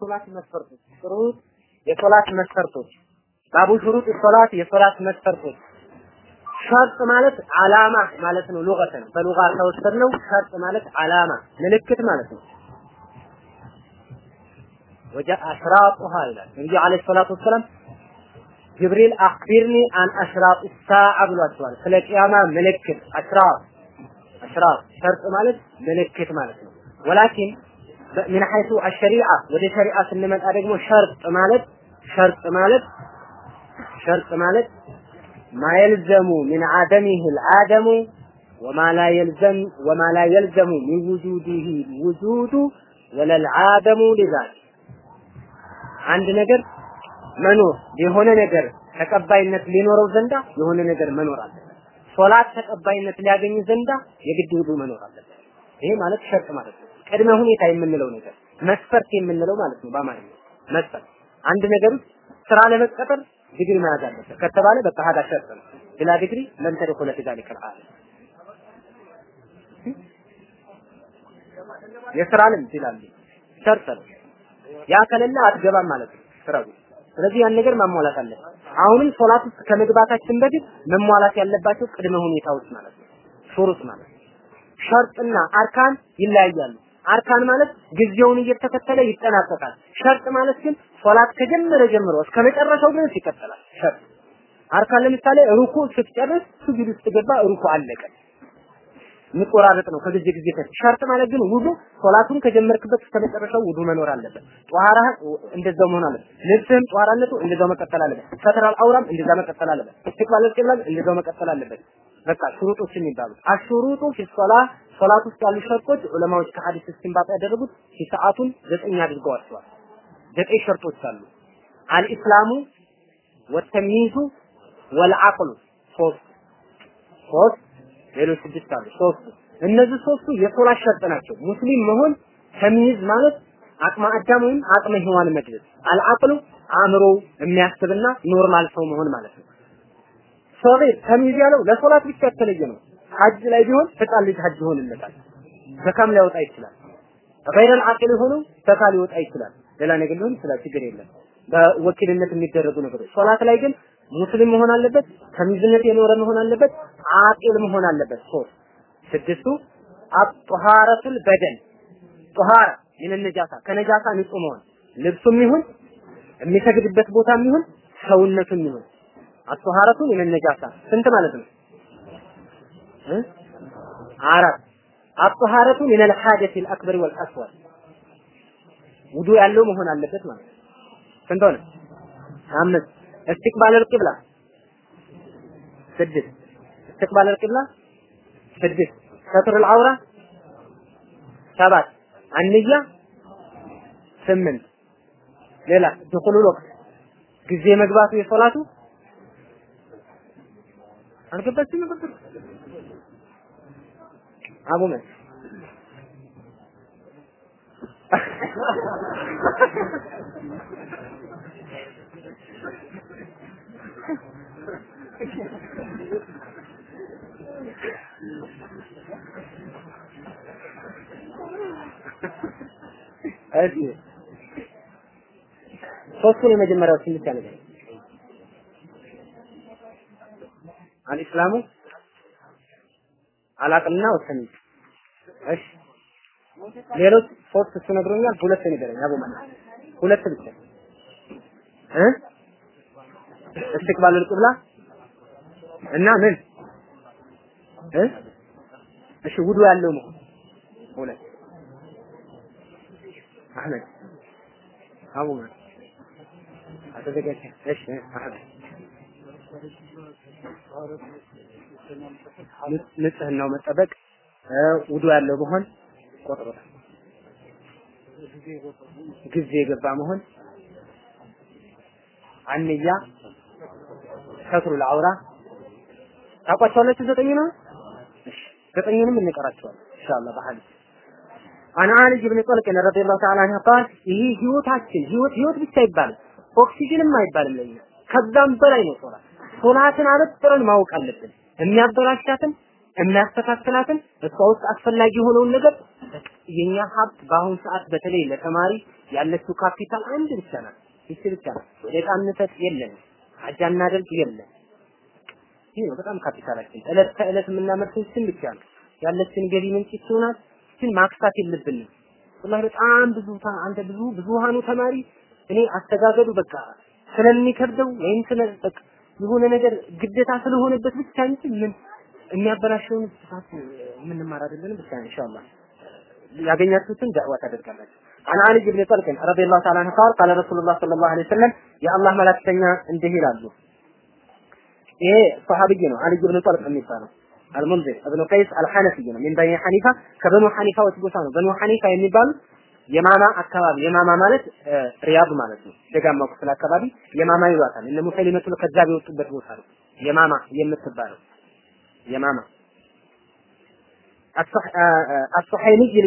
ሶላት መስፈርቶች ሽሩጥ የሶላት መስፈርቶች ባቡ ሹሩጥ ሶላት የሶላት መስፈርቶች ሸርጥ ማለት አላማ ማለት ነው። ሉገተን በሉጋ ከወሰድነው ሸርጥ ማለት አላማ ምልክት ማለት ነው። ወጃ አሽራጡሃ ይላል ነብዩ አለይሂ ሰላቱ ወሰላም ጅብሪል አክቢርኒ አን አሽራጥ ሳዓ ብሏቸዋል። ስለ ቂያማ ምልክት አሽራጥ አሽራጥ ሸርጥ ማለት ምልክት ማለት ነው። ወላኪን ምን ሐይቱ አሸሪዓ ወደ ሸሪዓ ስንመጣ ደግሞ ሸርጥ ማለት ሸርጥ ማለት ሸርጥ ማለት ማ የልዘሙ ሚን አደሚህ ልአደሙ ወማ ላ የልዘም ወማ ላ የልዘሙ ሚን ውጁዲህ ውጁዱ ወለልዓደሙ ሊዛሊክ አንድ ነገር መኖር የሆነ ነገር ተቀባይነት ሊኖረው ዘንዳ የሆነ ነገር መኖር አለበት። ሶላት ተቀባይነት ሊያገኝ ዘንዳ የግድ ውዱ መኖር አለበት። ይሄ ማለት ሸርጥ ማለት ነው። ቅድመ ሁኔታ የምንለው ነገር መስፈርት የምንለው ማለት ነው በአማርኛ መስፈርት። አንድ ነገር ውስጥ ስራ ለመቀጠር ዲግሪ መያዝ አለበት ከተባለ በቃ ሀዳ ሸርጥ ነው። بلا ዲግሪ لم تدخل في ذلك العمل የስራ ይላሉ ሸርጥ ነው። ያ ከሌለ አትገባም ማለት ነው ስራው። ስለዚህ ያን ነገር ማሟላት አለ። አሁንም ሶላት ውስጥ ከመግባታችን በፊት መሟላት ያለባቸው ቅድመ ሁኔታዎች ማለት ነው፣ ሹሩጥ ማለት ነው። ሸርጥና አርካን ይለያያሉ። አርካን ማለት ጊዜውን እየተከተለ ይጠናቀቃል። ሸርጥ ማለት ግን ሶላት ከጀመረ ጀምሮ እስከ መጨረሻው ድረስ ይቀጥላል። ሸርጥ አርካን ለምሳሌ ሩኩ ስትጨርስ ስጁድ ውስጥ ገባ፣ ሩኩ አለቀ። የሚቆራረጥ ነው ከጊዜ ጊዜ ከ ሸርጥ ማለት ግን ውዱ ሶላቱን ከጀመርክበት እስከ መጨረሻው ውዱ መኖር አለበት። ጧሃራ እንደዛው መሆን አለበት። ልብስህም ጧሃራነቱ እንደዛው መቀጠል አለበት። ستر العورة ም እንደዛ መቀጠል አለበት። استقبال القبلة ም እንደዛው መቀጠል አለበት። በቃ ሹሩጦች የሚባሉት الشروط في الصلاة ሶላት ውስጥ ያሉ ሸርጦች ዑለማዎች ከሐዲስ استنباط ያደረጉት ሰዓቱን ዘጠኝ አድርገዋቸዋል። ዘጠኝ ሸርጦች አሉ። الإسلام والتمييز والعقل ሶስት ሶስት ሌሎች ስድስት አሉ። ሶስቱ እነዚህ ሶስቱ የሶላት ሸርጥ ናቸው። ሙስሊም መሆን تمييز ማለት አቅመ አዳም ወይም አቅመ ሔዋን መድረስ፣ العقل አእምሮ የሚያስብና normal ሰው መሆን ማለት ነው። ሶቤት تمييز ያለው ለሶላት ብቻ የተለየ ነው። ሐጅ ላይ ቢሆን ህፃን ልጅ ሐጅ ይሆንለታል። ዘካም ሊያወጣ ይችላል። غير العقل የሆኑ ዘካ ሊወጣ ይችላል። ሌላ ነገር ሊሆን ይችላል። ችግር የለም። በወኪልነት የሚደረጉ ነገሮች። ሶላት ላይ ግን ሙስሊም መሆን አለበት፣ ተሚዝነት የኖረ መሆን አለበት፣ አቂል መሆን አለበት። ሶስት ስድስቱ አጧሃረቱል በደን ጧሃራ ምን ነጃሳ ከነጃሳ ንጹህ መሆን ልብሱም ይሁን የሚሰግድበት ቦታም ይሁን ሰውነቱም ይሁን አጧሃረቱ ምን ነጃሳ ስንት ማለት ነው? አራት አጧሃረቱ ምን الحادث الأكبر والأصغر ውዱ ያለው መሆን አለበት ማለት ነው። ስንት ሆነ? አምስት استقبال القبلة سدس استقبال القبلة سدس ستر العورة سبعة النية ስምንት ሌላ ድኹሉ ወቅት ጊዜ መግባቱ የሶላቱ አልገባችም ነበር አቡ መስ እሺ። ሶስቱን የመጀመሪያዎችን ብቻ ነገር አልኢስላሙ አላቅልና ወሰኒ። እሺ። ሌሎች ሶስት እሱ ነግሮኛል ሁለት ንገረኝ። አቡ መና ሁለት ብቻ። እ እስትቅባሉል ቂብላ እና ምን? እ? እሺ ውዱ ያለው ነው። ሁለት አህመድ አቡ አተዘጋጀ። እሺ አህመድ። ንጽህናው መጠበቅ ውዱ ያለው መሆን ቆጥሮታል። ጊዜ የገባ መሆን አንያ ሰትሩ ለአውራ ታውቋቸዋለች ዘጠኝ ነው። እሺ ዘጠኝንም እንቀራቸዋለን ኢንሻአላህ በሐዲስ አን አሊ ብን ጠልቅ ረዲየላሁ ተዓላ ዐንሁ ቃል ይህ ህይወታችን ህይወት ህይወት ብቻ አይባልም ኦክሲጅንም አይባልም ለኛ ከዛም በላይ ነው ሶላት ሶላትን አበጥረን ማወቅ አለብን የሚያበላሻትን የሚያስተካክላትን እሷ ውስጥ አስፈላጊ የሆነውን ነገር የኛ ሀብት በአሁኑ ሰዓት በተለይ ለተማሪ ያለችው ካፒታል አንድ ብቻ ናት። ይቺ ብቻ ናት። እንሰጥ የለን ሀጃ እናደርግ የለን። ይሄ ነው በጣም ካፒታላችን። እለት ከእለት የምናመርተው እችን ብቻ ነው። ያለችን ገቢ ምንጭ ይሆናል። እችን ማክሳት የለብንም። ወላሂ በጣም ብዙ አንተ ብዙ ብዙሃኑ ተማሪ እኔ አስተጋገዱ በቃ ስለሚከብደው ወይም ስለ የሆነ ነገር ግዴታ ስለሆነበት ብቻ እንጂ ምን የሚያበላሸውን ስፋት የምንማር አይደለንም። ብቻ ኢንሻአላህ ያገኛችሁትን ዳዕዋ ታደርጋላችሁ። عن علي بن طلق رضي الله تعالى عنه قال قال رسول الله صلى الله عليه وسلم يا الله ملائكتنا انده ይላሉ ይሄ ሰሃቢይ ነው አሊ ብን ጠልቅ የሚባለው አልሙንዚር እብኑ ቀይስ አልሐነፊይ ነው። ሚን በኒ ሐኒፋ ከበኑ ሐኒፋዎች ጎሳ ነው። በኑ ሐኒፋ የሚባሉ የማማ አካባቢ የማማ ማለት ሪያድ ማለት ነው። ደጋማው ክፍል አካባቢ የማማ ይሏታል። እነ ሙሰሊመቱል ከዛብ የወጡበት ቦታ ነው። የማማ የምትባለው የማማ الصحيحي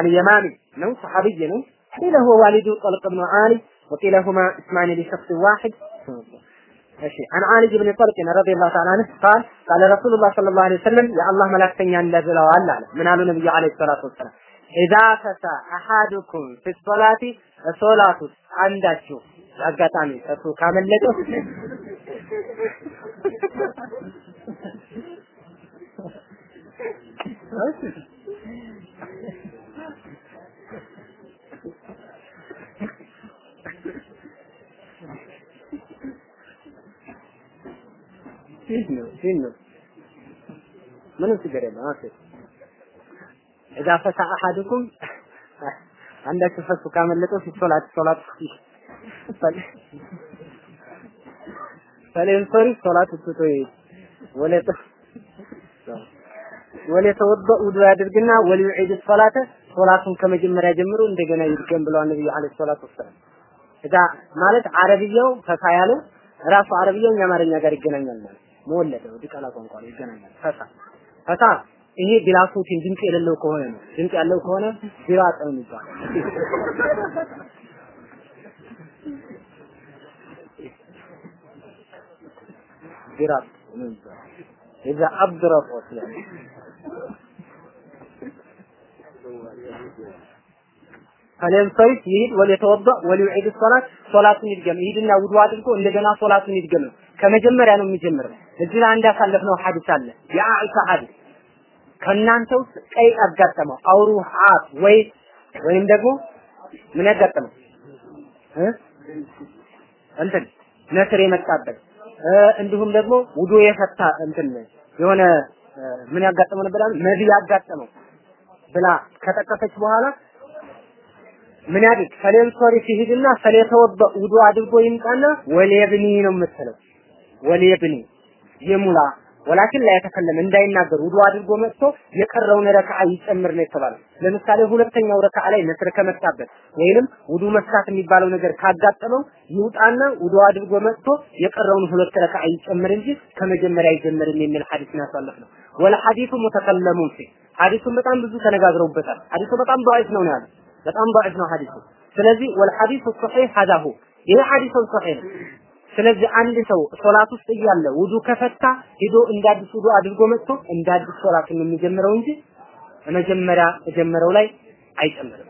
اليمامي ነው صحابي ነው قيل هو والد طلق بن عالي وقيل هما اسمان لشخص واحد እሺ አን አሊ ኢብኑ ጠልቅ ረዲየላሁ ተዓላ አንሁ ቃል ቃለ ረሱሉላህ ሰለላሁ ዐለይሂ ወሰለም የአላህ መላእክተኛ እንደ ብለዋል አለ ምን አሉ ነብዩ ዐለይሂ ሰላቱ ወሰላም ኢዛ ፈሳ አሐዱኩም ፊ ሶላቲ ሶላት አንዳችሁ አጋጣሚ እሱ ካመለጠው Okay. ፊት ነው ፊት ነው. ምንም ችግር የለም አሴ እዛ ፈሳ አሐዱኩም። አንዳችሁ ፈሱ ካመለጠው ሲሶላት ሶላት ፈለንሶሪ ሶላት ትቶ ወለተ ወለተወደ ውዱ ያድርግና ወሊዩዒድ ሶላተ ሶላቱን ከመጀመሪያ ጀምሮ እንደገና ይድገም ብለዋል ነብዩ አለይሂ ሰላቱ ወሰላም። እዛ ማለት አረብያው ፈሳ ያለው ራሱ አረብያው እኛ አማርኛ ጋር ይገናኛል ማለት መወለደ ወዲ ቃላ ቋንቋ ነው ይገናኛል። ፈሳ ፈሳ ይሄ ቢላሶቲን ድምፅ የሌለው ከሆነ ነው። ድምፅ ያለው ከሆነ ነው የሚባለው። ቢራጥ ነው የሚባለው። እዛ አብድረጥ ወስላል ፈለንሰሪፍ ይሂድ ወለተወዳ ወሊዩዒድ ሶላት ሶላቱን ይድገም ይሂድና ውዱ አድርጎ እንደገና ሶላቱን ይድገም ከመጀመሪያ ነው የሚጀምረው። እዚህ ላይ አንድ ያሳለፍነው ሐዲስ አለ። የአኢሻ ሐዲስ ከእናንተ ውስጥ ቀይ አጋጠመው አውሩ ሀት ወይ ወይም ደግሞ ምን ያጋጠመው እንትን ነስር የመጣበት እንዲሁም ደግሞ ውዱ የፈታ እንትን የሆነ ምን ያጋጠመው ነበር አሉ? መዚ ያጋጠመው ብላ ከጠቀሰች በኋላ ምን ያድርግ? ፈሌን ሶሪ ሲሄድና ፈሌተወበ ውዱ አድርጎ ይምጣና ወሌብኒ ነው የምትለው። ወሌብኒ ይሙላ ወላኪን ላይ የተከለመ እንዳይናገር ውዱ አድርጎ መጥቶ የቀረውን ረካዓ ይጨምር ነው የተባለው። ለምሳሌ ሁለተኛው ረካዓ ላይ ነስር ከመጣበት ወይንም ውዱ መስራት የሚባለው ነገር ካጋጠመው ይውጣና ውዱ አድርጎ መጥቶ የቀረውን ሁለት ረካዓ ይጨምር እንጂ ከመጀመሪያ አይጀምርም የሚል ሐዲስ ነው ያሳለፍነው። ወለ ሐዲሱ ሙተከለሙን ፊ ሐዲሱን በጣም ብዙ ተነጋግረውበታል። ሐዲሱ በጣም ضعيف ነው ያለው። በጣም ضعيف ነው ሐዲሱ። ስለዚህ ወል ሐዲሱ ሶሒህ ሀዳሁ ይሄ ሐዲሱ ሶሒህ ነው። ስለዚህ አንድ ሰው ሶላት ውስጥ እያለ ውዱ ከፈታ ሄዶ እንደ አዲስ ውዱ አድርጎ መጥቶ እንደ አዲስ ሶላት ነው የሚጀምረው እንጂ መጀመሪያ ጀመረው ላይ አይጨምርም።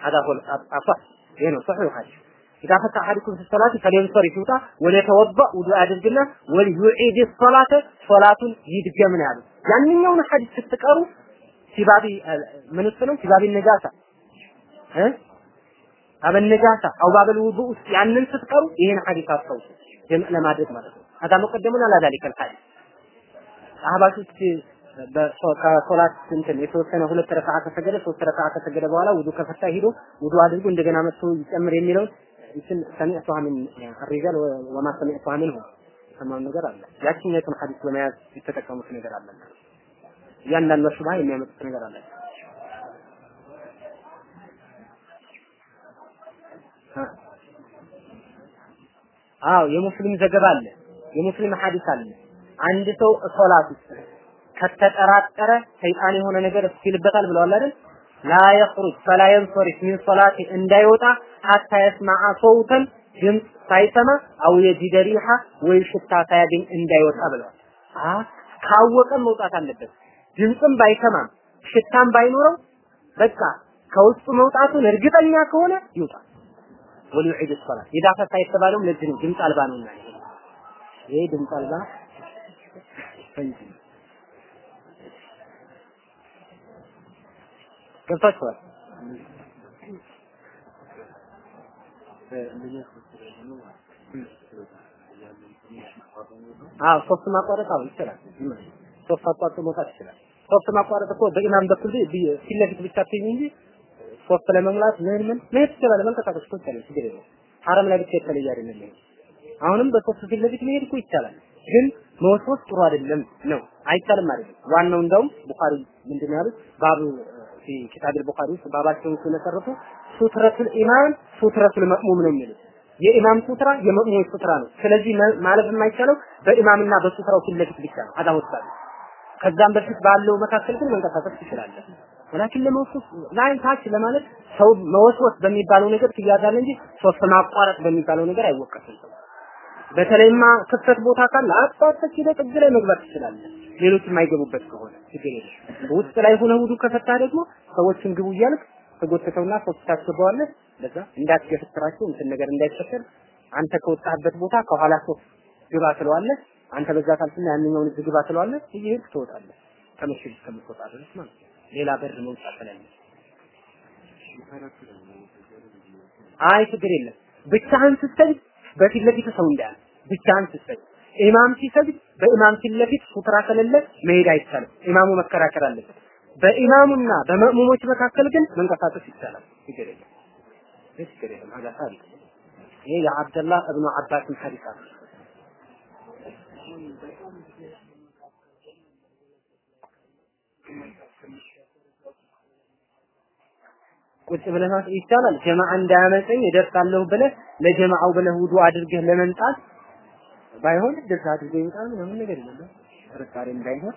هذا هو الأصح ይሄ ነው ሰሂህ ሐዲስ إذا فتح أحدكم في الصلاة فلينصرف يوطا وليتوضأ وضوء አድርግና وليعيد الصلاة ሶላቱን ይድገም ነው ያሉት። ያንኛውን ሐዲስ ስትቀሩ ሲባቢ ምን ነው ሲባቢ ነጃሳ እ ባበል ነጃሳ አው ባበል ውዱእ ውስጥ ያንን ስትቀሩ ይሄን ሐዲስ አስታውሱ ጀምዕ ለማድረግ ማለት ነው። አዳ መቀደሙን አላ ዛሊከ አህባሾች ከሶላት እንትን የተወሰነ ሁለት ረካዓ ከሰገደ ሶስት ረካዓ ከሰገደ በኋላ ውዱ ከፈታ ሂዶ ውዱ አድርጎ እንደገና መጥቶ ይጨምር የሚለውን እንትን ሰሚዕቱሃ ምን ሪጃል ወማ ሰሚዕቱሃ ምን የሰማው ነገር አለ። ያችኛቱን ሐዲስ በመያዝ የተጠቀሙት ነገር አለ። እያንዳንዱ ሹብሃ የሚያመጡት ነገር አለ። አዎ የሙስሊም ዘገባ አለ። የሙስሊም ሐዲስ አለ። አንድ ሰው ሶላት ከተጠራጠረ ሰይጣን የሆነ ነገር ይልበታል ብለዋል አይደል? ላ የኽሩጅ ፈላ የንሰሪፍ ሚን ሶላቲ እንዳይወጣ ሐታ የስማዓ ሰውተን ድምፅ ሳይሰማ አው የጂደ ሪሃ ወይ ሽታ ሳያገኝ እንዳይወጣ ብለዋል። ካወቀም መውጣት አለበት። ድምፅም ባይሰማም ሽታም ባይኖረው በቃ ከውስጡ መውጣቱን እርግጠኛ ከሆነ ይውጣ። ወሊዑድ ኢዛ ፈታ የተባለውም ለዚህ ነው። ድምፅ አልባ ነውና ይሄ ድምፅ አልባ ፈንጂ ገብታችኋል? አዎ ሶስት ማቋረጥ አዎ ይችላል። ሶስት አቋርጦ መውጣት ይችላል። ሶስት ማቋረጥ እኮ በኢማም በኩል ፊት ለፊት ብቻ ትይኝ እንጂ ሶስት ለመሙላት ምን ምን መሄድ ትችላለህ። መንቀሳቀስ እኮ ይቻላል። ችግር የለውም። ሐረም ላይ ብቻ የተለየ አይደለም። አሁንም በሶስት ፊት ለፊት መሄድ እኮ ይቻላል። ግን መወስወስ ጥሩ አይደለም ነው አይቻልም አይደለም። ዋናው እንደውም ቡኻሪ ምንድነው ያሉት ባቡ ፊ ኪታብ ቡኻሪ ውስጥ ባባቸውን ሲመሰርቱ ሱትረቱል ኢማም ሱትረቱል መእሙም ነው የሚሉት የኢማም ሱትራ የመእሙም ሱትራ ነው። ስለዚህ ማለፍ የማይቻለው በኢማምና በሱትራው ፊት ለፊት ብቻ ነው። አዳ ወጣ ከዛም በፊት ባለው መካከል ግን መንቀሳቀስ ትችላለህ። ወላኪን ለመወስወስ ላይ ታች ለማለት ሰው መወስወስ በሚባለው ነገር ትያዛለህ እንጂ ሶስት ማቋረጥ በሚባለው ነገር አይወቀስም በተለይማ ክፍተት ቦታ ካለ አጣጥተህ ሄደህ ጥግ ላይ መግባት ትችላለህ። ሌሎች የማይገቡበት ከሆነ ችግር የለም። ውስጥ ላይ ሆነ ውዱ ከፈታ ደግሞ ሰዎችን ግቡ እያልክ ተጎትተውና ሶስት ታስገባዋለህ። ለዛ እንዳትገፍትራቸው እንትን ነገር እንዳይፈጠር አንተ ከወጣህበት ቦታ ከኋላ ሶስት ግባ ትለዋለህ። አንተ በዛ ካልፍና ያንኛውን ግባ ትለዋለህ። እየሄድክ ትወጣለህ። ከመስጊድ እስከምትወጣ ድረስ ማለት ነው። ሌላ በር መውጣት ስለሌለ አይ ችግር የለም። ብቻህን ስትሰግድ በፊት ለፊት ሰው እንዳያል ብቻህን ስትሰግድ ኢማም ሲሰግድ በኢማም ፊት ለፊት ሱትራ ከሌለ መሄድ አይቻልም። ኢማሙ መከራከር አለበት። በኢማሙና በመእሙሞች መካከል ግን መንቀሳቀስ ይቻላል። ችግር የለም። ችግር የለም። ሀዛ ይሄ የአብደላህ እብኑ አባስን ሐዲስ አለ። ቁጭ ብለህ ይቻላል። ጀማዓ እንዳያመፀኝ እደርሳለሁ ብለህ ለጀማዓው ብለህ ውዱ አድርገህ ለመምጣት ባይሆን እንደዛ አድርገህ ይመጣል ምናምን ነገር የለም። ጥርጣሬ እንዳይሆን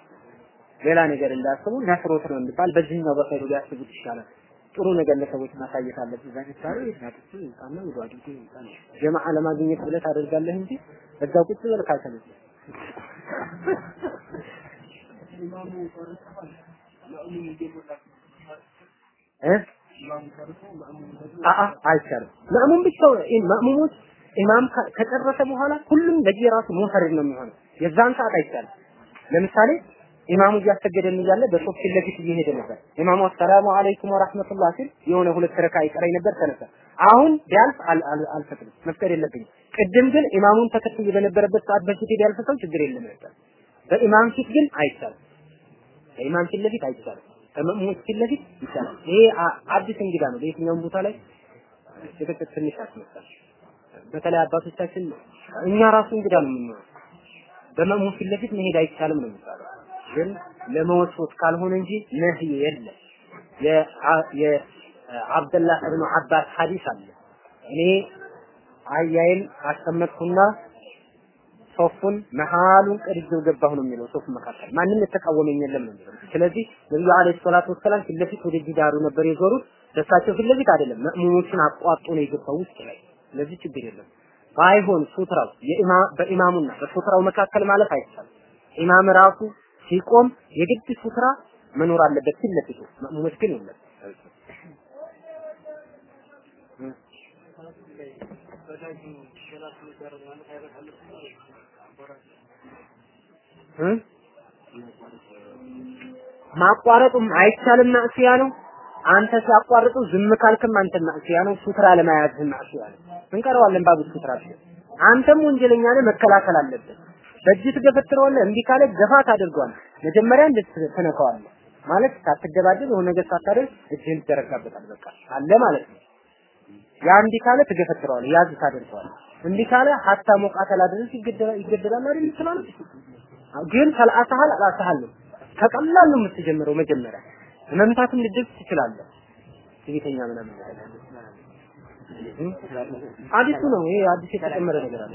ሌላ ነገር እንዳያስቡ ነፍሮት ነው እንባል በዚህኛው በኸይሩ ሊያስቡት ይሻላል። ጥሩ ነገር ለሰዎች ማሳየት አለብህ። እዛ ምሳሌ ናጥቶ ይጣና ውዱ አድርጎ ይመጣል። ጀማዓ ለማግኘት ብለህ ታደርጋለህ እንጂ እዛው ቁጭ ብለህ ካልተመቸ እ አአ አይቻልም። ማእሙም ብቻው ማእሙሞች ኢማም ከጨረሰ በኋላ ሁሉም ለየራሱ ሙንፈሪድ ነው የሚሆነው። የዛን ሰዓት አይቻልም። ለምሳሌ ኢማሙ እያሰገደን እያለ በሶፍ ፊት ለፊት እየሄደ ነበር። ኢማሙ አሰላሙ አለይኩም ወራህመቱላህ ሲል የሆነ ሁለት ረካ ይቀረኝ ነበር ተነሳ። አሁን ቢያልፍ አልፈቅድም፣ መፍቀድ የለብኝም። ቅድም ግን ኢማሙን ተከትዬ በነበረበት ሰዓት በፊት ቢያልፍ ሰው ችግር የለም ነበር። በኢማም ፊት ግን አይቻልም። በኢማም ፊት ለፊት አይቻልም። ከመእሙሞች ፊት ለፊት ይቻላል። ይሄ አዲስ እንግዳ ነው። በየትኛውም ቦታ ላይ ጭቅጭቅ ትንሽ ያስመጣል። በተለይ አባቶቻችን እኛ ራሱ እንግዳ ነው የምንሆነው። በመእሙም ፊት ለፊት መሄድ አይቻልም ነው የሚባለው። ግን ለመወስወስ ካልሆነ እንጂ ነህይ የለም። የአብደላህ እብኑ አባስ ሐዲስ አለ። እኔ አህያዬን አስቀመጥኩና ሶፉን መሃሉን ቀድጄው ገባሁ ነው የሚለው ሶፍ መካከል ማንም የተቃወመኝ የለም ነው ስለዚህ ነብዩ አለይሂ ሰላቱ ወሰላም ፊት ለፊት ወደ ጂዳሩ ነበር የዞሩት። ደሳቸው ፊት ለፊት አይደለም፣ መእሙሞችን አቋርጦ ነው የገባው ውስጥ ላይ። ስለዚህ ችግር የለም። ባይሆን ሱትራው በኢማሙና በሱትራው መካከል ማለፍ አይቻልም። ኢማም ራሱ ሲቆም የግድ ሱትራ መኖር አለበት ፊት መእሙሞች ግን የለም። ማቋረጡም አይቻልም ማዕሲያ ነው። አንተ ሲያቋርጡ ዝም ካልክም አንተ ማዕሲያ ነው። ሱትራ ለመያዝህ ማዕሲያ ነው። እንቀረዋለን ባቡ ሱትራ አንተም ወንጀለኛ ነህ፣ መከላከል አለብህ። በእጅ ትገፈትረዋለህ፣ እምቢ ካለ ገፋ ታደርገዋለህ። መጀመሪያ እንድትነካዋለህ ማለት ሳትደባደብ የሆነ ነገር ሳታደርግ እጅህን ትዘረጋበታል። በቃ አለ ማለት ነው። ያ እምቢ ካለ ትገፈትረዋለህ፣ ያዝ ታደርገዋለህ። እምቢ ካለ ሀታ ሞቃተላ ድረስ ይገደላል ይገደላል አይደል ይችላል። ግን ተልአሰሃል አላሰሃል ነው። ነው የምትጀምረው መጀመሪያ መምታትም ልድርስ ትችላለህ። ትዕቢተኛ ምናምን አዲሱ ነው ይሄ አዲስ የተጨመረ ነገር አለ።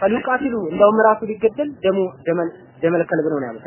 ፈሉቃቲሉ እንደውም ራሱ ሊገደል ደሙ ደመል ደመል ከልብ ነው ያሉት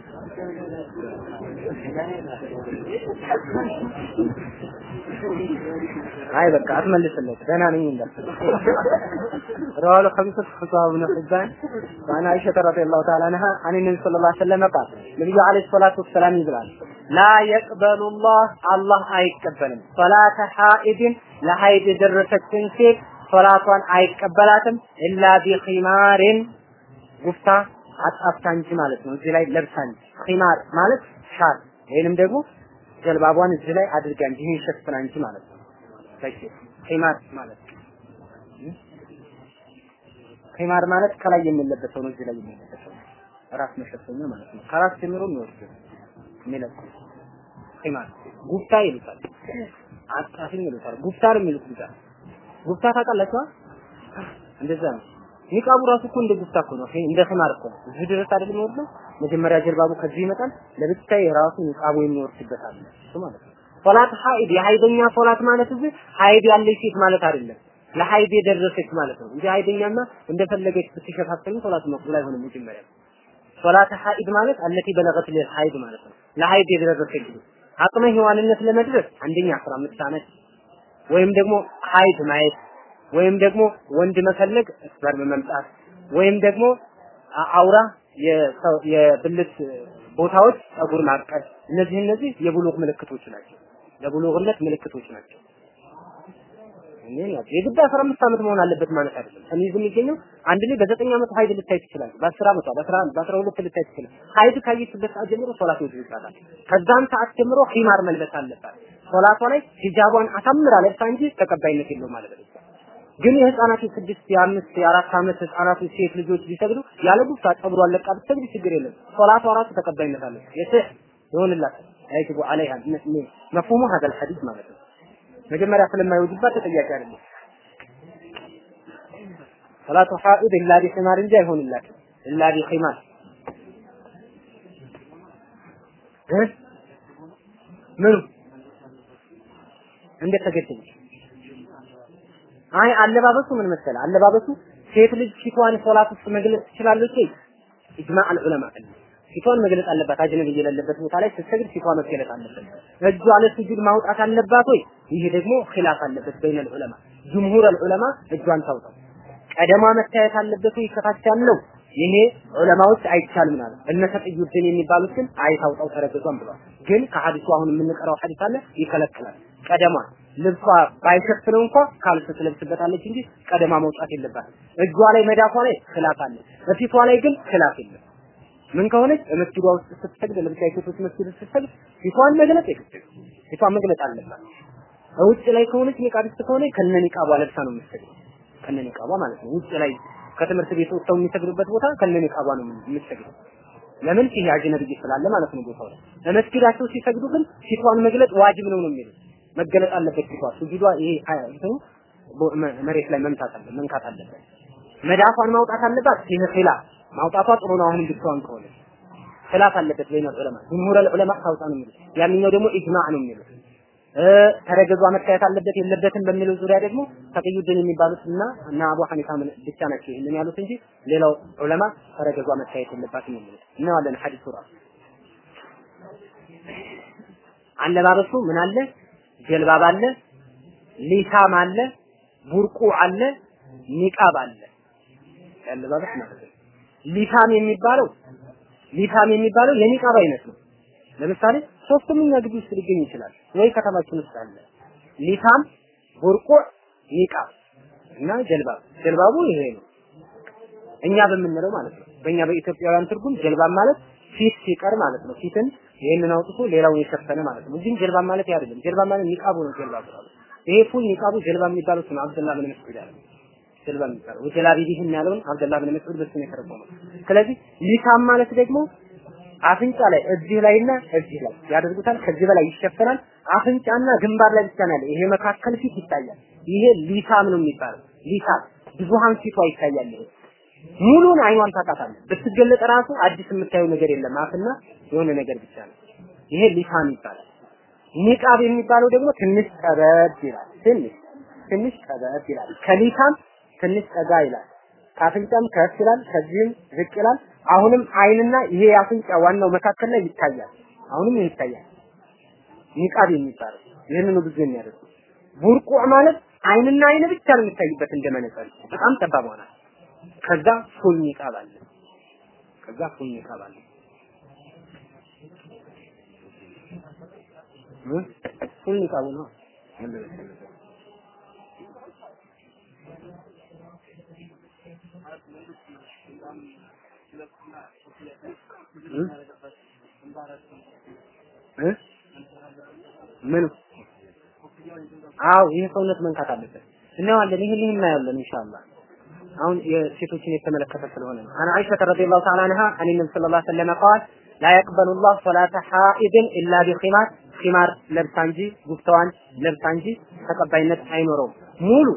አይ በቃ አትመልስለት፣ ደህና ነኝ እንዳል ረዋል ኸምሰት ሒሳብ ብን ሒባን ዋን ረዲየላሁ ተዓላ አንሃ አን ነቢ ሰለላሁ ዐለይሂ ወሰለም ቃል ነቢዩ ዐለይሂ ሰላቱ ወሰላም ይብላል ላ የቅበሉ ላህ አላህ አይቀበልም። ሶላተ ሐኢድን ለሐይድ የደረሰችን ሴት ሶላቷን አይቀበላትም ኢላ ቢኺማሪን ጉፍታ አጣፍታ እንጂ ማለት ነው። እዚህ ላይ ለብሳ እንጂ ኺማር ማለት ሻር ወይንም ደግሞ ጀልባቧን እዚህ ላይ አድርጋ እንጂ ይሄን እንጂ ማለት ነው። ኺማር ማለት ኺማር ማለት ከላይ የሚለበሰው ነው። እዚህ ላይ የሚለበሰው ራስ መሸፈኛ ማለት ነው። ከራስ ጀምሮ የሚወርድ የሚለብስ ኺማር ጉፍታ ይሉታል። አጣፊም ይሉታል። ጉፍታ ነው የሚሉት ጉፍታ ታውቃላችሁ? እንደዛ ነው። ኒቃቡ ራሱ እኮ እንደ ጉፍታ እኮ ነው። እንደ ኺማር እኮ ነው። እዚህ ድረስ አይደል የሚወርደው? መጀመሪያ ጀልባቡ ከዚህ ይመጣል። ለብቻ የራሱ ኒቃቡ የሚወርድበት እሱ ማለት ነው። ሶላት ሀይድ የሀይደኛ ሶላት ማለት እዚህ ሀይድ ያለች ሴት ማለት አይደለም። ለሀይድ የደረሰች ማለት ነው እንጂ ሀይደኛማ እንደፈለገች ብትሸፋፈኝ ሶላት መቅቡል አይሆንም። መጀመሪያ ሶላት ሀይድ ማለት التي بلغت للحيض ማለት ነው። ለሀይድ የደረሰች አቅመ ሔዋንነት ለመድረስ አንደኛ 15 ዓመት ወይም ደግሞ ሀይድ ማየት ወይም ደግሞ ወንድ መፈለግ sperm መምጣት ወይም ደግሞ አውራ የብልት ቦታዎች ጸጉር ማብቀል እነዚህ እነዚህ የቡሉግ ምልክቶች ናቸው። ለቡሉግነት ምልክቶች ናቸው። እኔ የግድ 15 ዓመት መሆን አለበት ማለት አይደለም። تمييز የሚገኘው አንድ ላይ በዘጠኝ ዓመቱ ሀይድ ልታይ ትችላለች። በ10 ዓመቷ በ11 በ12 ልታይ ትችላለች። ሀይድ ካየችበት ሰዓት ጀምሮ ሶላት ይወጅባታል። ከዛም ሰዓት ጀምሮ ኺማር መልበስ አለባት። ሶላቷ ላይ ሂጃቧን አሳምራ ለብሳ እንጂ ተቀባይነት የለውም ማለት ነው። ግን የህፃናት ስድስት የአምስት የአራት አመት ህፃናት ሴት ልጆች ቢሰግዱ ያለ ጉፋ ጸጉሯን ለቃ ብትሰግድ ችግር የለም። ሶላቷ ራሱ ተቀባይነት አለ። የስህ ይሆንላታል። አይክቡ አለይሃ መፍሁሙ ሀዛ አልሐዲስ ማለት ነው። መጀመሪያ ስለማይወጅባት ተጠያቂ አይደለም። ሰላቱ ሐኢድ ኢላ ቢኺማር እንጂ አይሆንላትም። ኢላ ቢኺማር ምን እንዴት አይ አለባበሱ ምን መሰለ አለባበሱ ሴት ልጅ ፊቷን ሶላት ውስጥ መግለጽ ትችላለች ወይ? إجماع العلماء ፊቷን መግለጽ አለባት። አጅነቢ የሌለበት ቦታ ላይ ስትሰግድ ፊቷ መገለጥ አለበት። እጇ ለስጁድ ማውጣት አለባት ወይ? ይሄ ደግሞ ኺላፍ አለበት بين العلماء። جمهور العلماء እጇን ታውጣው። ቀደማ መታየት አለበት ወይ? ከታች ያለው ይሄ ዑለማዎች አይቻልም ማለት እነ ተቅዩድን የሚባሉት ግን አይታውጣው ተረግዟን ብሏል። ግን ከሐዲሱ አሁን የምንቀራው ሐዲስ አለ ይከለክላል። ቀደማ ልብሷ ባይሸፍነው እንኳ ካልስ ትለብስበታለች እንጂ ቀደማ መውጣት የለባትም። እጇ ላይ መዳፏ ላይ ኺላፍ አለ። በፊቷ ላይ ግን ኺላፍ የለም። ምን ከሆነች መስጊዷ ውስጥ ስትሰግድ ለብቻ የሴቶች መስጊድ ስትሰግድ ፊቷን መግለጥ የግድ ፊቷን መግለጥ አለባት። ውጭ ላይ ከሆነች ኒቃቢስት ከሆነ ከነ ኒቃቧ ለብሳ ነው የምትሰግደው። ከነ ኒቃቧ ማለት ነው። ውጭ ላይ ከትምህርት ቤት ወጥተው የሚሰግዱበት ቦታ ከነ ኒቃቧ ነው የምትሰግደው። ለምን ፊህ አጅነብይ ስላለ ማለት ነው ቦታው ላይ። ለመስጊዳቸው ሲሰግዱ ግን ፊቷን መግለጥ ዋጅብ ነው ነው የሚሉት። መገለጥ አለበት ፊቷ ሱጁዷ ይሄ እንትኑ መሬት ላይ መምታት አለ መንካት አለበት። መዳፏን ማውጣት አለባት። ይሄ ኺላፍ ማውጣቷ ጥሩ ነው። አሁን ብቻዋን ከሆነ ኺላፍ አለበት በይነ ዑለማ ጅምሁር ዑለማ ታውጣ ነው የሚሉት። ያንኛው ደግሞ ኢጅማዕ ነው የሚሉት። ተረገዟ መታየት አለበት የለበትም በሚለው ዙሪያ ደግሞ ተቅዩድን የሚባሉት እና እና አቡ ሐኒፋ ብቻ ናቸው ይህንን ያሉት እንጂ ሌላው ዑለማ ተረገዟ መታየት የለባትም የሚሉት እናዋለን ሐዲሱ ራሱ አለባበሱ ምን አለ ጀልባብ አለ ሊሳም አለ ቡርቁ አለ ኒቃብ አለ። ነው። ሊሳም የሚባለው ሊሳም የሚባለው የኒቃብ አይነት ነው። ለምሳሌ ሶስቱም እኛ ውስጥ ሊገኝ ይችላል ወይ ከተማችን ውስጥ አለ። ሊሳም ቡርቁዕ ኒቃብ እና ጀልባብ። ጀልባቡ ይሄ ነው። እኛ በምንለው ማለት ነው። በእኛ በኢትዮጵያውያን ትርጉም ጀልባብ ማለት ፊት ሲቀር ማለት ነው ፊትን ይሄንን አውጥቶ ሌላውን የሸፈነ ማለት ነው እንጂ ጀልባብ ማለት አይደለም ጀልባብ ማለት ኒቃቡ ነው ጀልባብ ማለት ይሄ ፉል ኒቃቡ ጀልባ የሚባሉት ነው አብደላህ ብን መስዑድ ያለው ጀልባ የሚባለው ወጀላቢዲህም ያለውን አብደላህ ብን መስዑድ በሱ የተረጎመው ስለዚህ ሊሳም ማለት ደግሞ አፍንጫ ላይ እዚህ ላይና እዚህ ላይ ያደርጉታል። ከዚህ በላይ ይሸፈናል። አፍንጫና ግንባር ላይ ብቻ ነው ይሄ መካከል ፊት ይታያል። ይሄ ሊሳም ነው የሚባለው። ሊሳም ብዙሃን ፊቷ ይታያል። ይሄ ሙሉን አይኗን ታውቃታለህ። ብትገለጥ ራሱ አዲስ የምታየው ነገር የለም። አፍና የሆነ ነገር ብቻ ነው። ይሄ ሊሳም ይባላል። ኒቃብ የሚባለው ደግሞ ትንሽ ጠበብ ይላል። ትንሽ ትንሽ ጠበብ ይላል። ከሊሳም ትንሽ ጠጋ ይላል። ከአፍንጫም ከፍ ይላል። ከዚህም ዝቅ ይላል። አሁንም አይንና ይሄ አፍንጫ ዋናው መካከል ላይ ይታያል። አሁንም ይሄ ይታያል። ኒቃብ የሚባለው ይህንን ብዙ የሚያደርጉ ቡርቁዕ ማለት አይንና አይን ብቻ ነው የሚታይበት እንደ መነጽር በጣም ጠባብ ሆናል። ከዛ full ኒቃብ ከዛ full ኒቃብ አለ። full ነው። ምን አው ይሄ ሰውነት መንካት አለበት። እናየዋለን ይሄን ይሄን እናያለን ኢንሻአላህ አሁን የሴቶችን የተመለከተ ስለሆነ ነው። አን አይሻ ረዲየላሁ ተዓላ አንሃ አን ነብይ ሰለላሁ ዐለይሂ ወሰለም ቃል ላ የቅበሉ ላህ ሰላተ ሐኢድን ኢላ ቢኺማር ኺማር ለብሳ እንጂ ጉፍታዋን ለብሳ እንጂ ተቀባይነት አይኖረውም። ሙሉ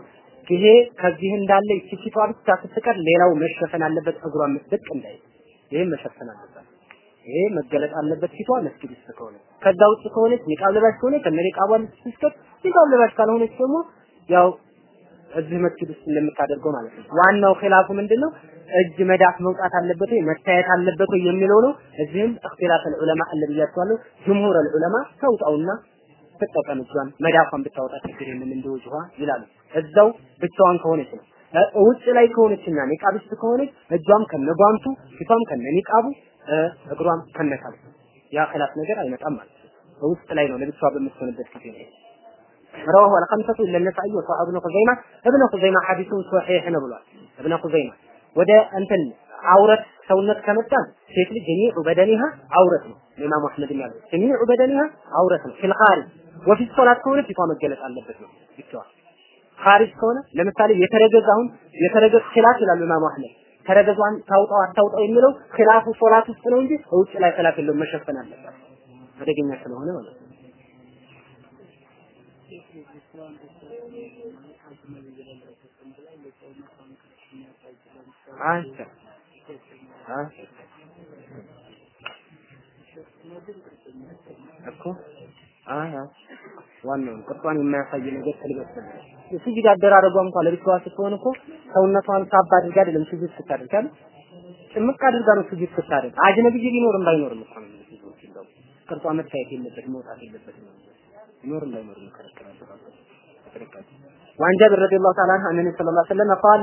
ይሄ ከዚህ እንዳለ ፊቷ ብቻ ስትቀር ሌላው መሸፈን አለበት እግሯን ምጥቅ እንዳይ ይሄ መሸፈን አለበት። ይሄ መገለጥ አለበት ፊቷ መስጊድ ውስጥ ከሆነ ከዛ ውጭ ከሆነች ኒቃብ ለባሽ ከሆነ ከነ ኒቃቧ ስትስከት ኒቃብ ለባሽ ካልሆነች ደግሞ ያው እዚህ መስጊድ ውስጥ እንደምታደርገው ማለት ነው። ዋናው ኺላፉ ምንድነው? እጅ መዳፍ መውጣት አለበት ወይ መታየት አለበት ወይ የሚለው ነው። እዚህም እክቲላፍ ዑለማ አለ ብያቸዋለሁ። ጅምሁር ዑለማ ተውጣውና ትጠቀም እጇን መዳፏን ብታወጣ ችግር የለም እንደ ውጭዋ ይላሉ። እዛው ብቻዋን ከሆነች ነው። ውጭ ላይ ከሆነችና ኒቃቢስት ከሆነች እጇም ከነጓንቱ ፊቷም ከነ ኒቃቡ እግሯም ከነካልሱ ያ ኺላፍ ነገር አይመጣም ማለት ነው። ውስጥ ላይ ነው ለብቻዋ በምትሆንበት ጊዜ ነው። رواه الخمسة إلا النسائي وصححه ابن خزيمة ابن خزيمة حديث صحيح ነው ብሏል ابن خزيمة ወደ እንትን አውረት ሰውነት ከመጣን ሴት ልጅ ጀሚዑ በደኒሃ አውረት ነው ኢማሙ አህመድ ያለው ጀሚዑ በደኒሃ አውረት ነው ፊል ኻሪጅ ወፊ ሶላት ከሆነ ፊቷ መገለጥ አለበት ነው ብቻዋን ኻሪጅ ከሆነ ለምሳሌ የተረገዘ አሁን የተረገዘ ኺላፍ ይላሉ ኢማሙ አህመድ ተረገዟን ታውጣው አታውጣው የሚለው ኺላፉ ሶላት ውስጥ ነው እንጂ ውጭ ላይ ኺላፍ የለውም መሸፈን አለበት አደገኛ ስለሆነ ማለት ነው አንተ እኮ አያ ዋናው ቅርጿን የማያሳይ ነገር ትልበስ ስጁድ አደራረጓ እንኳን ለብቻዋ ስትሆን እኮ ሰውነቷን ሳብ አድርጋ አይደለም ስጁድ ስታደርግ አይደል? ጭምቅ አድርጋ ነው ስጁድ ስታደርግ። አጅነብይ ቢኖርም ባይኖርም እኮ ነው ቅርጿ መታየት የለበት መውጣት የለበት ይኖርም ባይኖርም ይከለከላል وعن جابر رضي الله تعالى عنه أن النبي صلى الله عليه وسلم قال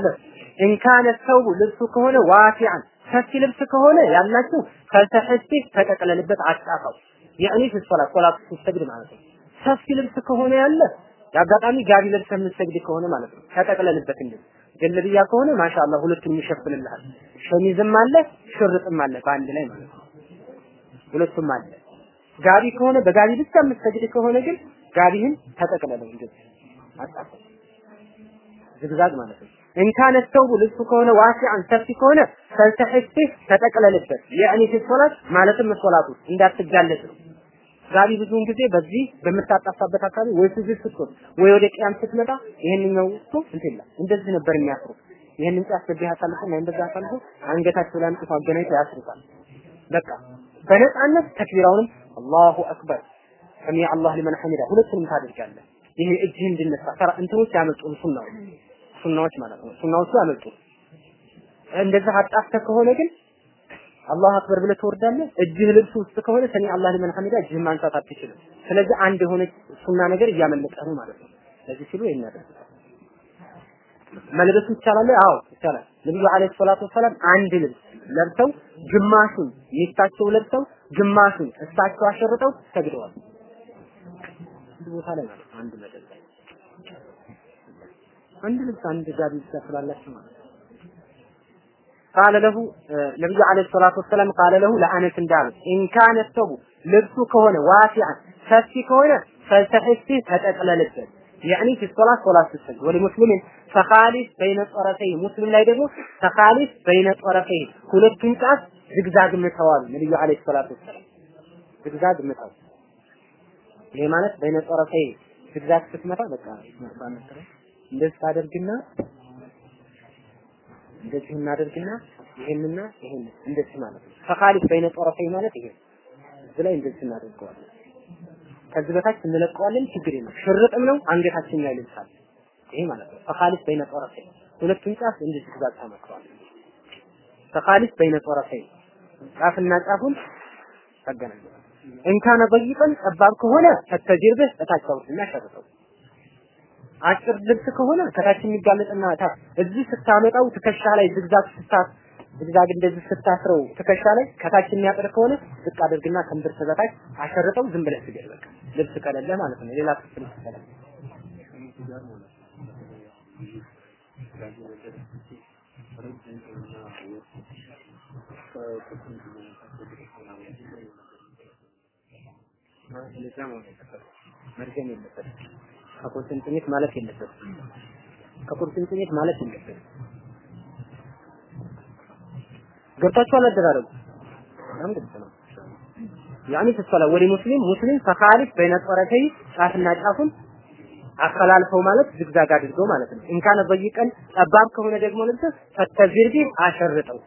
إن كان الثوب ልብሱ ከሆነ ዋሲዓን ሰፊ ልብስ ከሆነ ያላችሁ ከልተሕሲ ተጠቅለልበት አጣፋው ያኒ في الصلاة ሶላት ስትሰግድ ማለት ነው ሰፊ ልብስ ከሆነ ያለ የአጋጣሚ ጋቢ ለብሰህ የምትሰግድ ከሆነ ማለት ነው ተጠቅለልበት እንዴ ጀለብያ ከሆነ ማሻአላህ ሁለቱም ይሸፍንልሃል ሸሚዝም አለ ሽርጥም አለ በአንድ ላይ ማለት ነው ሁለቱም አለ ጋቢ ከሆነ በጋቢ ብቻ የምትሰግድ ከሆነ ግን ጋቢህን ተጠቅለለው እንደዚህ አጣፋው ዝግዛግ ማለት ነው። እንካነ ተውቡ ልብሱ ከሆነ ዋሲዓን ሰፊ ከሆነ ፈልተሕሲ ተጠቅለልበት። ያኒ ፊ ማለትም ሶላት እንዳትጋለጥ ነው። ጋቢ ብዙውን ጊዜ በዚህ በምታጣፋበት አካባቢ ወይ ስጁድ ስትሆን ወይ ወደ ቅያም ስትመጣ ይሄንኛው እኮ እንትን እንደዚህ ነበር የሚያስሩ ይሄንን ጫፍ በዚህ አሳልፎ እና እንደዛ አሳልፎ አንገታቸው ላይ አምጥቶ አገናኝቶ ያስሩታል። በቃ በነፃነት ተክቢራውንም አላሁ አክበር ሰሚ አላህ ሊመን ሐሚዳ ሁለቱንም ታደርጋለህ። ይሄ እጅህ እንድነሳ ሰራ እንትኖች ያመጡ ሱናዎች ሱናዎች ማለት ነው። ሱናዎቹ ያመጡ። እንደዛ አጣፍተህ ከሆነ ግን አላሁ አክበር ብለህ ትወርዳለህ። እጅህ ልብስ ውስጥ ከሆነ ሰሚ አላህ ሊመን ሐሚዳ እጅህን ማንሳት አትችልም። ስለዚህ አንድ የሆነ ሱና ነገር እያመለጠህ ነው ማለት ነው። ለዚህ ሲሉ ይሄን መልበስ ይቻላል? አዎ ይቻላል። ነብዩ አለይሂ ሰላቱ ወሰላም አንድ ልብስ ለብሰው ግማሹን ሚስታቸው ለብሰው ግማሹን እሳቸው አሸርጠው ሰግደዋል። ቦታ ላይ ማለት አንድ መደብ አንድ ልብስ አንድ ጋቢ ብቻ ስላላችሁ ማለት قال له ነብዩ عليه الصلاة والسلام قال له ለአነስ እንዳሉ إن كان الثوب ልብሱ ከሆነ واسعا ሰፊ ከሆነ فالتحف به ተጠቅለልበት يعني في الصلاة ሶላት ስትሰግድ። ولمسلم فخالف بين طرفيه ሙስሊም ላይ ደግሞ فخالف بين طرفيه ሁለቱን ጫፍ zigzag ምተዋል ነብዩ عليه الصلاة والسلام ዝግዛግ ምተዋል ይሄ ማለት በይነ ጦረፈይ ዝግዛግ ስትመታ በቃ እንደዚህ ታደርግና እንደዚህ እናደርግና ይሄንና ይሄን እንደዚህ ማለት ነው። ፈኻሊፍ በይነ ጠረፈይ ማለት ይሄ እዚህ ላይ እንደዚህ እናደርገዋለን። ከዚህ በታች እንለቀዋለን። ችግር የለም። ሽርጥም ነው አንገታችን ላይ ልብሳል ይሄ ማለት ነው። ፈኻሊፍ በይነ ጠረፈይ ሁለቱን ጫፍ እንደዚህ ዝግዛግ ታመክረዋል ተኻሊፍ በይነ ጦረፈይ ጫፍና ጫፉን ታገናኝ እንካነ በይቀን ጠባብ ከሆነ ተተዚር ብህ እታች አውርድና ሸርጠው አጭር ልብስ ከሆነ ከታች የሚጋለጥና እዚህ ስታመጣው ትከሻ ላይ ዝግዛግ ስታ ዝግዛግ እንደዚህ ስታስረው ትከሻ ላይ ከታች የሚያጥር ከሆነ ዝቅ አድርግና ከእምብርት በታች አሸርጠው ዝም ብለህ ስገድ በቃ። ልብስ ከሌለ ማለት ነው። ሌላ ክፍል ከሌለ መርገም የለበትም ከቁርጭምጭሚት ማለት የለበትም። ከቁርጭምጭሚት ማለት የለበትም። ገብታችኋል አደራረጉ በጣም ነው። ያኒ ተሰላ ወሊ ሙስሊም ሙስሊም ፈኻሊፍ በይነ ጦረተይ ጫፍና ጫፉን አከላልፈው ማለት ዝግዛግ አድርገው ማለት ነው። እንካነ በይቀን ጠባብ ከሆነ ደግሞ ልብስ ፈተዚርቢ አሸርጠው።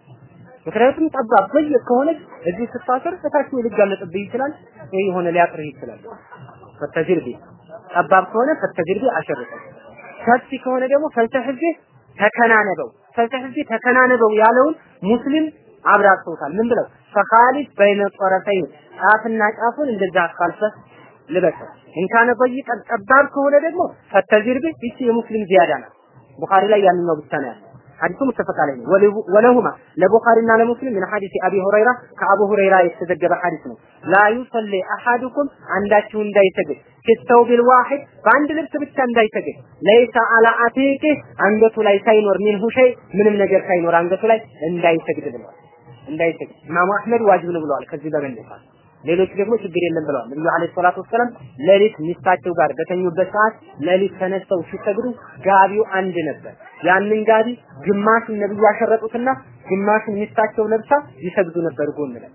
ምክንያቱም ጠባብ በይ ከሆነ እዚህ ስታስር ከታች ሊጋለጥብህ ይችላል ወይ የሆነ ሊያጥርህ ይችላል። ፈተዚርቢ ጠባብ ከሆነ ፈተዚርቢ አሸርጠው ሰፊ ከሆነ ደግሞ ፈልተህዚ ተከናነበው። ፈልተህዚ ተከናነበው ያለውን ሙስሊም አብራርተውታል ምን ብለው? ፈኻሊፍ በይነ ጦረፈይ ጫፍና ጫፉን እንደዛ አካልፈህ ልበሰው እንካነ ጠባብ ከሆነ ደግሞ ፈተዚር ቢህ የሙስሊም ዚያዳ ናት። ቡኻሪ ላይ ያንኛው ብቻ ነው ያለው ሐዲሱ متفق ነው። ولهما ለቡኻሪና ለሙስሊም من حديث أبي هريرة ከአቡ ሁረይራ የተዘገበ ሐዲስ ነው። لا يصلي أحدكم አንዳችሁ እንዳይሰግድ في الثوب الواحد በአንድ ልብስ ብቻ እንዳይሰግድ። ليس على عاتقه አንገቱ ላይ ሳይኖር منه شيء ምንም ነገር ሳይኖር አንገቱ ላይ እንዳይሰግድ ብለዋል። እንዳይሰግድ ኢማሙ አህመድ ዋጅብ ነው ብለዋል። ከዚህ በመነሳት ሌሎች ደግሞ ችግር የለም ብለዋል። ነብዩ عليه الصلاة والسلام ሌሊት ሚስታቸው ጋር በተኙበት ሰዓት ሌሊት ተነስተው ሲሰግዱ ጋቢው አንድ ነበር። ያንን ጋቢ ግማሹን ነብዩ ያሸረጡትና ግማሹን ሚስታቸው ለብሳ ይሰግዱ ነበር ጎን ላይ።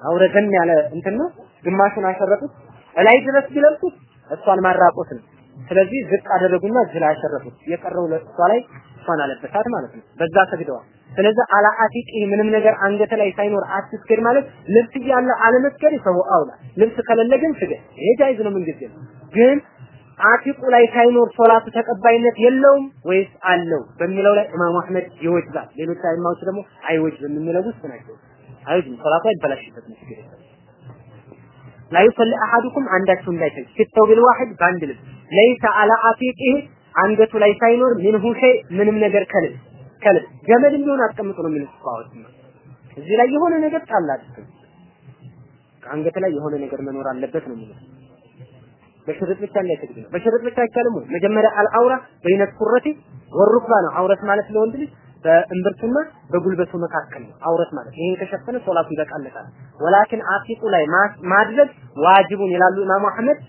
አውረደን ያለ እንትን ነው። ግማሹን አሸረጡት። እላይ ድረስ ቢለብሱት እሷን ማራቆት ነው። ስለዚህ ዝቅ አደረጉና እዚህ ላይ አሸረጡት። የቀረው ለእሷ ላይ እሷን አለበሳት ማለት ነው። በዛ ሰግደዋል። ስለዚህ አላ አቲቂ ምንም ነገር አንገተ ላይ ሳይኖር አትስገድ ማለት ልብስ እያለ አለመስገድ ሰው አውላ ልብስ ከሌለ ግን ስገድ። ይሄ ጃይዝ ነው ምን ጊዜ ግን አቲቁ ላይ ሳይኖር ሶላቱ ተቀባይነት የለውም ወይስ አለው በሚለው ላይ ኢማሙ አህመድ ይወጅባል። ሌሎች አይማዎች ደግሞ አይወጅብም የሚለው ውስጥ ናቸው። አይወጅብም ሶላቱ አይበላሽበትም ችግር የለም። لا أحدكم አንዳችሁ እንዳይሰግድ في الثوب الواحد በአንድ ልብስ ليس على عاتقه አንገቱ ላይ ሳይኖር منه شيء ምንም ነገር ከልብ ከልብ። ገመድ ቢሆን አስቀምጡ ነው የሚሉት እዚህ ላይ የሆነ ነገር ጣል ከአንገት ላይ የሆነ ነገር መኖር አለበት ነው የሚሉት። በሽርጥ ብቻ እንዳይሰግድ ነው። በሽርጥ ብቻ አይቻልም ወይ? መጀመሪያ አልአውራ በይነት ኩረቲ ወሩክባ ነው። አውረት ማለት ለወንድ ልጅ በእምብርቱና በጉልበቱ መካከል ነው። አውረት ማለት ይሄን ከሸፈነ ሶላቱ ይበቃለታል። ወላኪን አቲቁ ላይ ማድረግ ዋጅቡን ይላሉ ኢማሙ አህመድ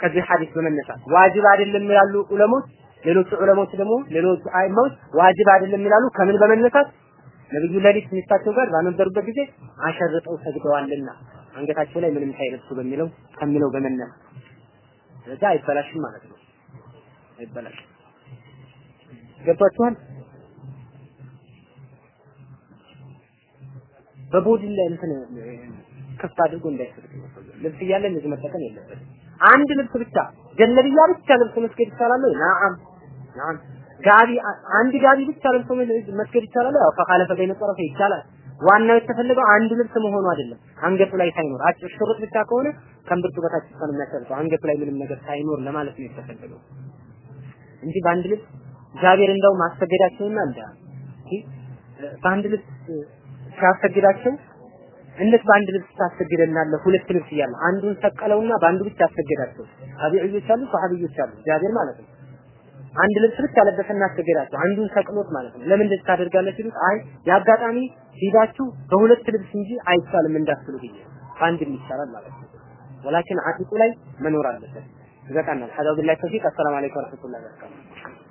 ከዚህ ሐዲስ በመነሳት ዋጅብ አይደለም ይላሉ ዑለሞች ሌሎች ዑለሞች ደግሞ ሌሎች አይማዎች ዋጅብ አይደለም ይላሉ። ከምን በመነሳት ነብዩ ሌሊት ሚስታቸው ጋር ባነበሩበት ጊዜ አሸርጠው ሰግደዋልና አንገታቸው ላይ ምንም ሳይለብሱ በሚለው ከሚለው በመነሳት ስለዚህ አይበላሽም ማለት ነው። አይበላሽም። ገብቷችኋል? በቦዲ ላይ እንትን ክፍት አድርጎ እንዳይሰግድ ልብስ እያለ እንደዚህ መጠቀም የለበትም አንድ ልብስ ብቻ ጀለብያ ብቻ ልብስ መስገድ ይቻላል? ናአም ናአም። ጋቢ አንድ ጋቢ ብቻ ለብሶ መስገድ ይቻላል? ያው ፈኻለፈ በይነ ጠረፈ ይቻላል። ዋናው የተፈለገው አንድ ልብስ መሆኑ አይደለም፣ አንገቱ ላይ ሳይኖር አጭር ሽሩጥ ብቻ ከሆነ ከእምብርቱ በታች ነው የሚያሰርተው፣ አንገቱ ላይ ምንም ነገር ሳይኖር ለማለት ነው የተፈለገው እንጂ በአንድ ልብስ እግዚአብሔር እንደው ማስገዳቸውና እንዳ በአንድ ልብስ ሲያሰግዳቸው እንዴት በአንድ ልብስ ታሰግደናለህ? ሁለት ልብስ እያለ አንዱን ሰቀለውና በአንዱ ብቻ አሰገዳቸው። ታቢዒዮች አሉ፣ ሰሃቢዮች አሉ፣ ጃቢር ማለት ነው። አንድ ልብስ ብቻ ለበሰና አሰገዳቸው፣ አንዱን ሰቅሎት ማለት ነው። ለምን እንደዚህ ታደርጋለህ ሲሉት አይ የአጋጣሚ ሂዳችሁ በሁለት ልብስ እንጂ አይቻልም እንዳትሉ ብዬ በአንድም ይቻላል ማለት ነው። ወላኪን አጢቁ ላይ መኖር አለበት። ይበቃናል። ሀዛ ቢላሂ ተውፊቅ። አሰላሙ አለይኩም ወረህመቱላሂ ወበረካቱህ